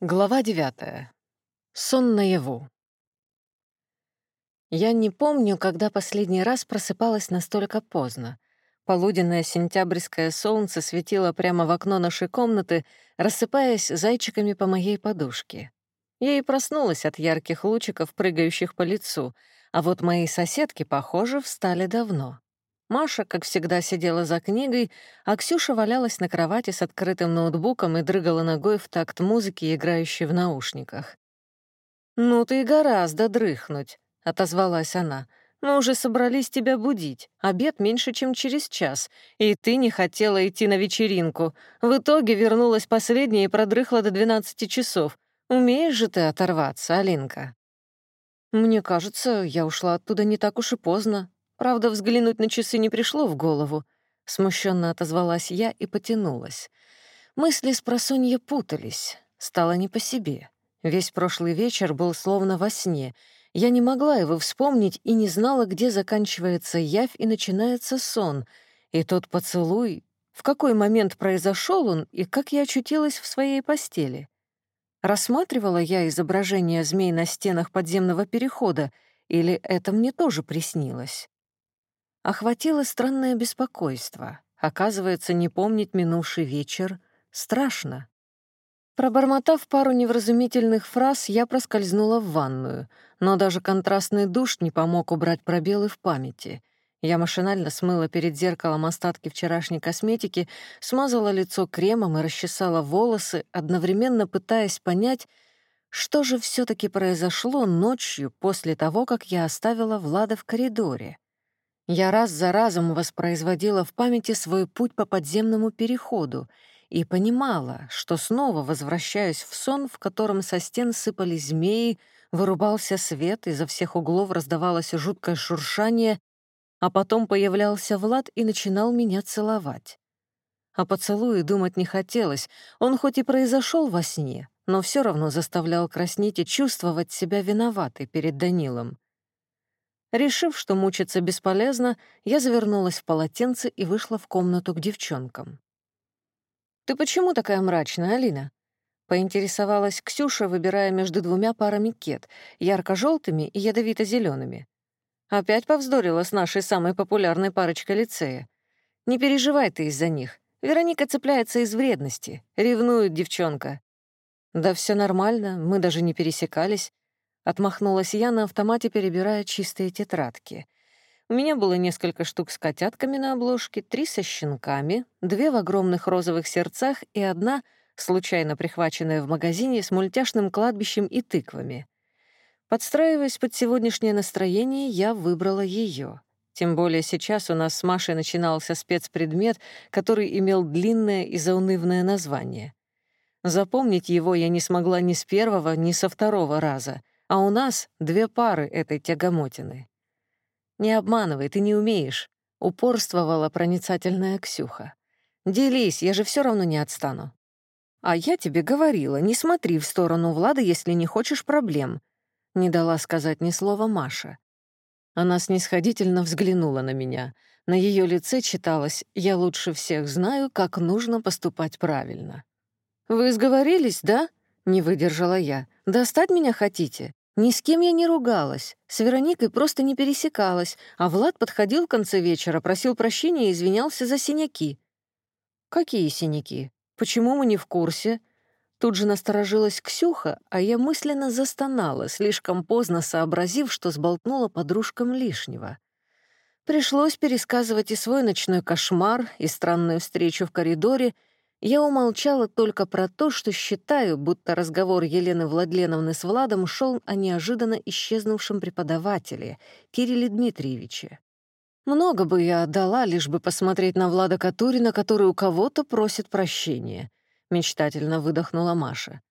Глава девятая. Сон наяву. Я не помню, когда последний раз просыпалась настолько поздно. Полуденное сентябрьское солнце светило прямо в окно нашей комнаты, рассыпаясь зайчиками по моей подушке. Я и проснулась от ярких лучиков, прыгающих по лицу, а вот мои соседки, похоже, встали давно. Маша, как всегда, сидела за книгой, а Ксюша валялась на кровати с открытым ноутбуком и дрыгала ногой в такт музыки, играющей в наушниках. «Ну ты гораздо дрыхнуть», — отозвалась она. «Мы уже собрались тебя будить. Обед меньше, чем через час. И ты не хотела идти на вечеринку. В итоге вернулась последняя и продрыхла до 12 часов. Умеешь же ты оторваться, Алинка?» «Мне кажется, я ушла оттуда не так уж и поздно», Правда, взглянуть на часы не пришло в голову. Смущенно отозвалась я и потянулась. Мысли с просонья путались. Стало не по себе. Весь прошлый вечер был словно во сне. Я не могла его вспомнить и не знала, где заканчивается явь и начинается сон. И тот поцелуй... В какой момент произошел он и как я очутилась в своей постели? Рассматривала я изображение змей на стенах подземного перехода, или это мне тоже приснилось? Охватило странное беспокойство. Оказывается, не помнить минувший вечер страшно. Пробормотав пару невразумительных фраз, я проскользнула в ванную, но даже контрастный душ не помог убрать пробелы в памяти. Я машинально смыла перед зеркалом остатки вчерашней косметики, смазала лицо кремом и расчесала волосы, одновременно пытаясь понять, что же все таки произошло ночью после того, как я оставила Влада в коридоре. Я раз за разом воспроизводила в памяти свой путь по подземному переходу и понимала, что снова возвращаюсь в сон, в котором со стен сыпались змеи, вырубался свет, изо всех углов раздавалось жуткое шуршание, а потом появлялся Влад и начинал меня целовать. О поцелуе думать не хотелось, он хоть и произошел во сне, но все равно заставлял краснеть и чувствовать себя виноватой перед Данилом. Решив, что мучиться бесполезно, я завернулась в полотенце и вышла в комнату к девчонкам. «Ты почему такая мрачная, Алина?» — поинтересовалась Ксюша, выбирая между двумя парами кет, ярко желтыми и ядовито зелеными Опять повздорила с нашей самой популярной парочкой лицея. Не переживай ты из-за них. Вероника цепляется из вредности. Ревнует девчонка. Да все нормально, мы даже не пересекались. Отмахнулась я на автомате, перебирая чистые тетрадки. У меня было несколько штук с котятками на обложке, три со щенками, две в огромных розовых сердцах и одна, случайно прихваченная в магазине, с мультяшным кладбищем и тыквами. Подстраиваясь под сегодняшнее настроение, я выбрала ее. Тем более сейчас у нас с Машей начинался спецпредмет, который имел длинное и заунывное название. Запомнить его я не смогла ни с первого, ни со второго раза — а у нас две пары этой тягомотины. Не обманывай, ты не умеешь, упорствовала проницательная Ксюха. Делись, я же все равно не отстану. А я тебе говорила, не смотри в сторону Влада, если не хочешь проблем. Не дала сказать ни слова Маша. Она снисходительно взглянула на меня. На ее лице читалось «Я лучше всех знаю, как нужно поступать правильно». «Вы сговорились, да?» — не выдержала я. «Достать меня хотите? Ни с кем я не ругалась, с Вероникой просто не пересекалась, а Влад подходил в конце вечера, просил прощения и извинялся за синяки. «Какие синяки? Почему мы не в курсе?» Тут же насторожилась Ксюха, а я мысленно застонала, слишком поздно сообразив, что сболтнула подружкам лишнего. Пришлось пересказывать и свой ночной кошмар, и странную встречу в коридоре — я умолчала только про то, что считаю, будто разговор Елены Владленовны с Владом шел о неожиданно исчезнувшем преподавателе, Кирилле Дмитриевиче. Много бы я отдала, лишь бы посмотреть на Влада Катурина, который у кого-то просит прощения, — мечтательно выдохнула Маша.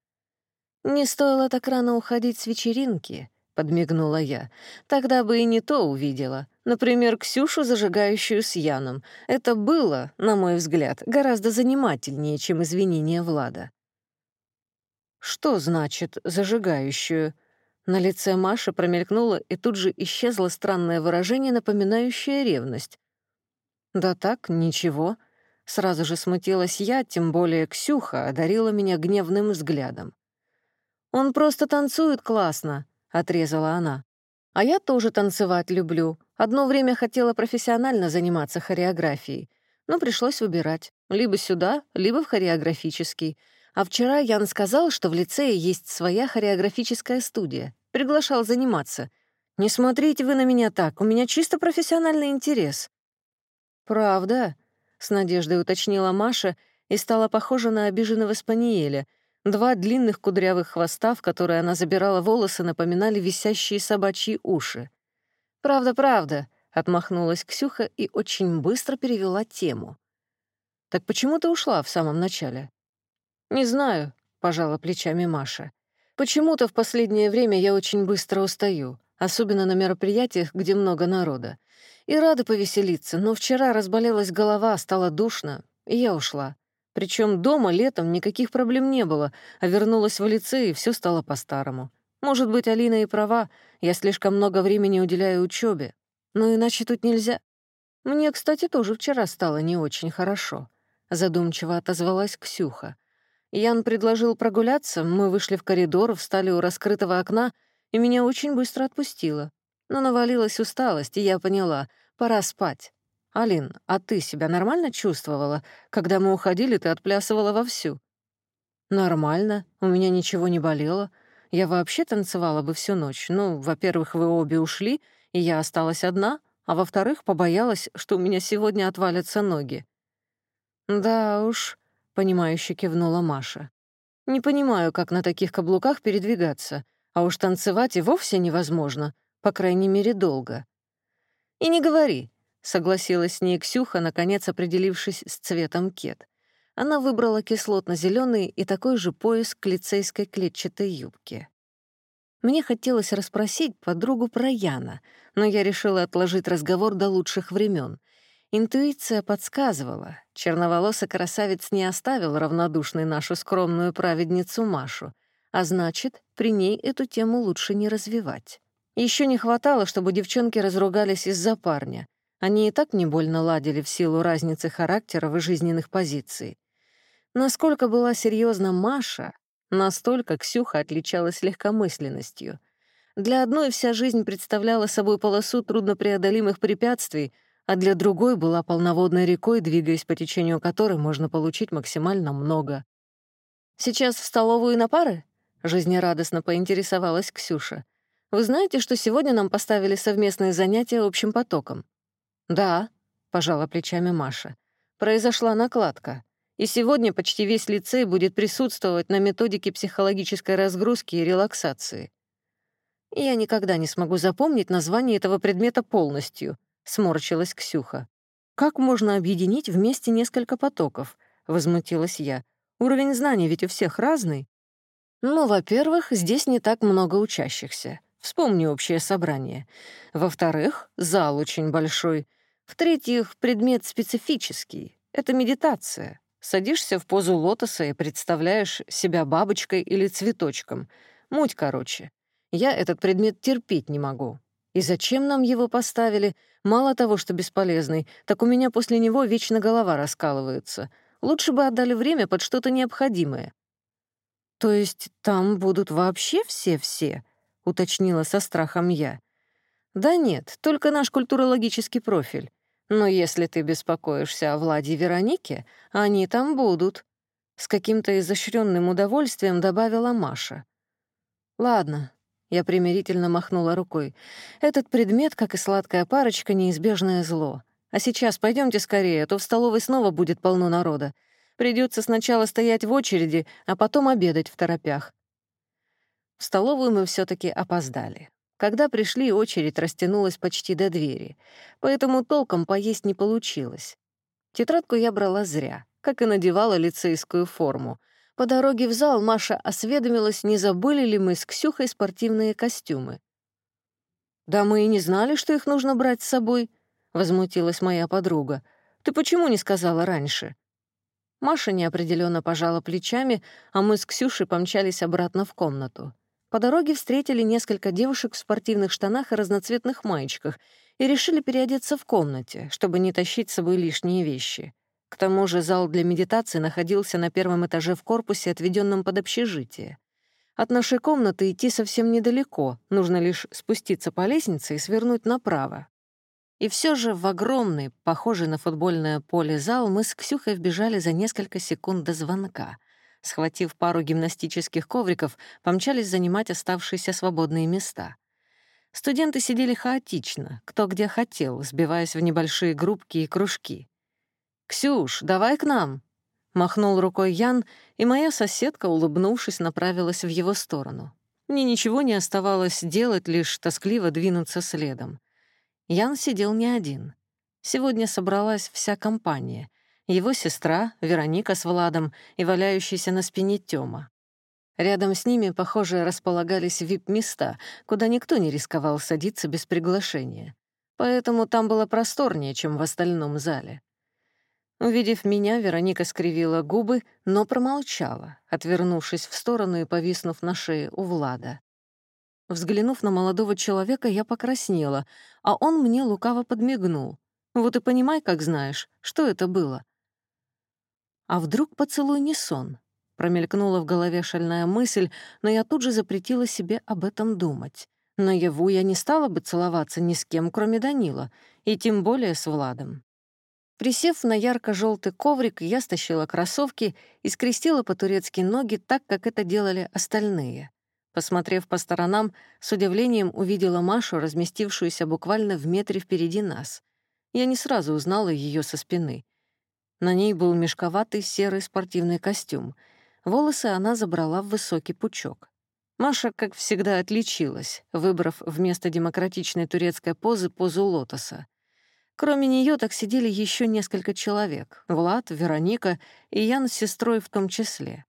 «Не стоило так рано уходить с вечеринки», — подмигнула я. «Тогда бы и не то увидела. Например, Ксюшу, зажигающую с Яном. Это было, на мой взгляд, гораздо занимательнее, чем извинения Влада. «Что значит «зажигающую»?» На лице Маши промелькнуло и тут же исчезло странное выражение, напоминающее ревность. «Да так, ничего». Сразу же смутилась я, тем более Ксюха одарила меня гневным взглядом. «Он просто танцует классно», — отрезала она. «А я тоже танцевать люблю. Одно время хотела профессионально заниматься хореографией, но пришлось выбирать. Либо сюда, либо в хореографический. А вчера Ян сказал, что в лицее есть своя хореографическая студия. Приглашал заниматься. «Не смотрите вы на меня так, у меня чисто профессиональный интерес». «Правда?» — с надеждой уточнила Маша и стала похожа на обиженного спаниеля. Два длинных кудрявых хвоста, в которые она забирала волосы, напоминали висящие собачьи уши. «Правда, правда», — отмахнулась Ксюха и очень быстро перевела тему. «Так почему ты ушла в самом начале?» «Не знаю», — пожала плечами Маша. «Почему-то в последнее время я очень быстро устаю, особенно на мероприятиях, где много народа. И рада повеселиться, но вчера разболелась голова, стало душно, и я ушла. Причем дома летом никаких проблем не было, а вернулась в лице, и все стало по-старому. Может быть, Алина и права, я слишком много времени уделяю учебе. Но иначе тут нельзя. Мне, кстати, тоже вчера стало не очень хорошо. Задумчиво отозвалась Ксюха. Ян предложил прогуляться, мы вышли в коридор, встали у раскрытого окна, и меня очень быстро отпустило. Но навалилась усталость, и я поняла, пора спать. «Алин, а ты себя нормально чувствовала? Когда мы уходили, ты отплясывала вовсю». «Нормально, у меня ничего не болело. Я вообще танцевала бы всю ночь. Ну, во-первых, вы обе ушли, и я осталась одна, а во-вторых, побоялась, что у меня сегодня отвалятся ноги». «Да уж», — понимающе кивнула Маша. «Не понимаю, как на таких каблуках передвигаться, а уж танцевать и вовсе невозможно, по крайней мере, долго». «И не говори», — согласилась с ней Ксюха, наконец определившись с цветом кет. Она выбрала кислотно зеленый и такой же пояс к лицейской клетчатой юбке. Мне хотелось расспросить подругу про Яна, но я решила отложить разговор до лучших времен. Интуиция подсказывала. Черноволосый красавец не оставил равнодушной нашу скромную праведницу Машу, а значит, при ней эту тему лучше не развивать. Еще не хватало, чтобы девчонки разругались из-за парня. Они и так не больно ладили в силу разницы характеров и жизненных позиций. Насколько была серьезна Маша, настолько Ксюха отличалась легкомысленностью. Для одной вся жизнь представляла собой полосу труднопреодолимых препятствий, а для другой была полноводной рекой, двигаясь по течению которой можно получить максимально много. «Сейчас в столовую на пары?» — жизнерадостно поинтересовалась Ксюша. «Вы знаете, что сегодня нам поставили совместные занятия общим потоком?» «Да», — пожала плечами Маша. «Произошла накладка и сегодня почти весь лицей будет присутствовать на методике психологической разгрузки и релаксации. «Я никогда не смогу запомнить название этого предмета полностью», — сморщилась Ксюха. «Как можно объединить вместе несколько потоков?» — возмутилась я. «Уровень знаний ведь у всех разный». «Ну, во-первых, здесь не так много учащихся. Вспомни общее собрание. Во-вторых, зал очень большой. В-третьих, предмет специфический. Это медитация. Садишься в позу лотоса и представляешь себя бабочкой или цветочком. Муть короче. Я этот предмет терпеть не могу. И зачем нам его поставили? Мало того, что бесполезный, так у меня после него вечно голова раскалывается. Лучше бы отдали время под что-то необходимое. То есть там будут вообще все-все? уточнила со страхом я. Да нет, только наш культурологический профиль. Но если ты беспокоишься о Владе и Веронике, они там будут. С каким-то изощренным удовольствием добавила Маша. Ладно, я примирительно махнула рукой. Этот предмет, как и сладкая парочка, неизбежное зло. А сейчас пойдемте скорее, а то в столовой снова будет полно народа. Придется сначала стоять в очереди, а потом обедать в торопях. В столовую мы все таки опоздали. Когда пришли, очередь растянулась почти до двери, поэтому толком поесть не получилось. Тетрадку я брала зря, как и надевала лицейскую форму. По дороге в зал Маша осведомилась, не забыли ли мы с Ксюхой спортивные костюмы. «Да мы и не знали, что их нужно брать с собой», — возмутилась моя подруга. «Ты почему не сказала раньше?» Маша неопределенно пожала плечами, а мы с Ксюшей помчались обратно в комнату. По дороге встретили несколько девушек в спортивных штанах и разноцветных маечках и решили переодеться в комнате, чтобы не тащить с собой лишние вещи. К тому же зал для медитации находился на первом этаже в корпусе, отведенном под общежитие. От нашей комнаты идти совсем недалеко, нужно лишь спуститься по лестнице и свернуть направо. И все же в огромный, похожий на футбольное поле зал мы с Ксюхой вбежали за несколько секунд до звонка. Схватив пару гимнастических ковриков, помчались занимать оставшиеся свободные места. Студенты сидели хаотично, кто где хотел, сбиваясь в небольшие группки и кружки. «Ксюш, давай к нам!» Махнул рукой Ян, и моя соседка, улыбнувшись, направилась в его сторону. Мне ничего не оставалось делать, лишь тоскливо двинуться следом. Ян сидел не один. Сегодня собралась вся компания. Его сестра, Вероника с Владом и валяющийся на спине Тёма. Рядом с ними, похоже, располагались вип-места, куда никто не рисковал садиться без приглашения. Поэтому там было просторнее, чем в остальном зале. Увидев меня, Вероника скривила губы, но промолчала, отвернувшись в сторону и повиснув на шее у Влада. Взглянув на молодого человека, я покраснела, а он мне лукаво подмигнул. Вот и понимай, как знаешь, что это было. А вдруг поцелуй не сон? Промелькнула в голове шальная мысль, но я тут же запретила себе об этом думать. Наяву я не стала бы целоваться ни с кем, кроме Данила, и тем более с Владом. Присев на ярко желтый коврик, я стащила кроссовки и скрестила по-турецки ноги так, как это делали остальные. Посмотрев по сторонам, с удивлением увидела Машу, разместившуюся буквально в метре впереди нас. Я не сразу узнала ее со спины. На ней был мешковатый серый спортивный костюм. Волосы она забрала в высокий пучок. Маша, как всегда, отличилась, выбрав вместо демократичной турецкой позы позу лотоса. Кроме нее так сидели еще несколько человек — Влад, Вероника и Ян с сестрой в том числе.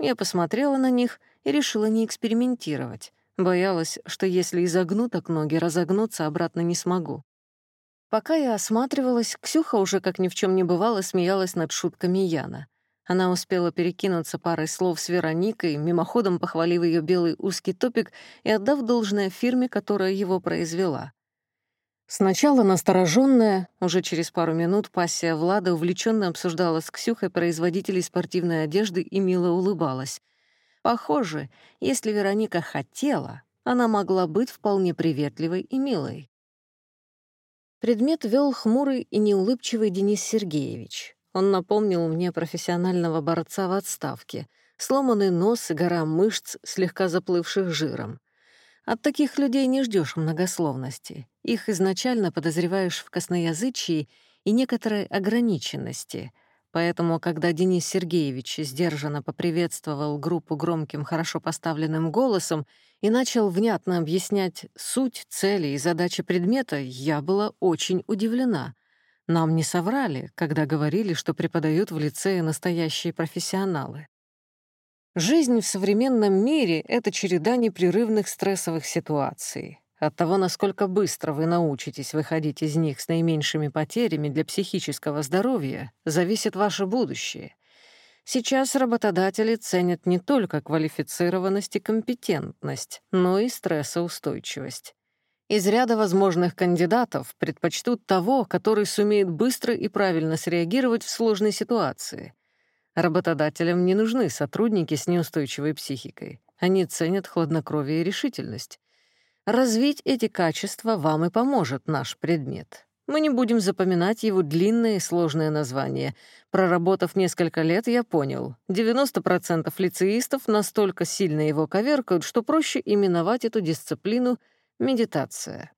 Я посмотрела на них и решила не экспериментировать. Боялась, что если изогну так ноги, разогнуться обратно не смогу. Пока я осматривалась, Ксюха уже, как ни в чем не бывало, смеялась над шутками Яна. Она успела перекинуться парой слов с Вероникой, мимоходом похвалив ее белый узкий топик и отдав должное фирме, которая его произвела. Сначала настороженная, уже через пару минут пассия Влада увлеченно обсуждала с Ксюхой производителей спортивной одежды и мило улыбалась. Похоже, если Вероника хотела, она могла быть вполне приветливой и милой. Предмет вел хмурый и неулыбчивый Денис Сергеевич. Он напомнил мне профессионального борца в отставке. Сломанный нос и гора мышц, слегка заплывших жиром. От таких людей не ждешь многословности. Их изначально подозреваешь в косноязычии и некоторой ограниченности. Поэтому, когда Денис Сергеевич сдержанно поприветствовал группу громким, хорошо поставленным голосом и начал внятно объяснять суть, цели и задачи предмета, я была очень удивлена. Нам не соврали, когда говорили, что преподают в лицее настоящие профессионалы. Жизнь в современном мире — это череда непрерывных стрессовых ситуаций. От того, насколько быстро вы научитесь выходить из них с наименьшими потерями для психического здоровья, зависит ваше будущее. Сейчас работодатели ценят не только квалифицированность и компетентность, но и стрессоустойчивость. Из ряда возможных кандидатов предпочтут того, который сумеет быстро и правильно среагировать в сложной ситуации. Работодателям не нужны сотрудники с неустойчивой психикой. Они ценят хладнокровие и решительность. Развить эти качества вам и поможет наш предмет. Мы не будем запоминать его длинное и сложное название. Проработав несколько лет, я понял, 90% лицеистов настолько сильно его коверкают, что проще именовать эту дисциплину медитация.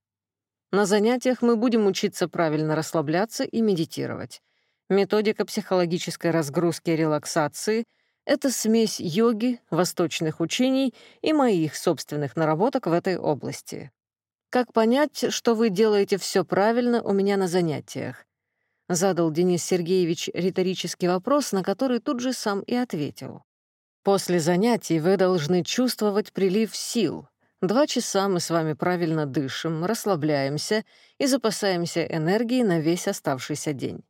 На занятиях мы будем учиться правильно расслабляться и медитировать. Методика психологической разгрузки и релаксации — это смесь йоги, восточных учений и моих собственных наработок в этой области. Как понять, что вы делаете все правильно у меня на занятиях? Задал Денис Сергеевич риторический вопрос, на который тут же сам и ответил. После занятий вы должны чувствовать прилив сил. Два часа мы с вами правильно дышим, расслабляемся и запасаемся энергией на весь оставшийся день.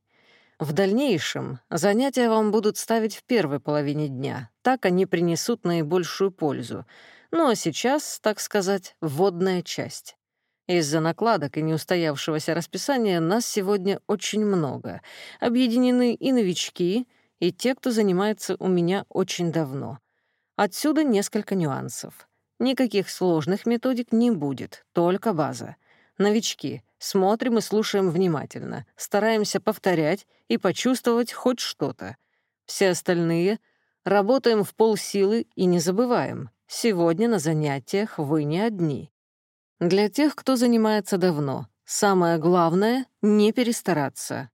В дальнейшем занятия вам будут ставить в первой половине дня, так они принесут наибольшую пользу. Ну а сейчас, так сказать, вводная часть. Из-за накладок и неустоявшегося расписания нас сегодня очень много. Объединены и новички, и те, кто занимается у меня очень давно. Отсюда несколько нюансов. Никаких сложных методик не будет, только база. Новички. Смотрим и слушаем внимательно, стараемся повторять и почувствовать хоть что-то. Все остальные — работаем в полсилы и не забываем, сегодня на занятиях вы не одни. Для тех, кто занимается давно, самое главное — не перестараться.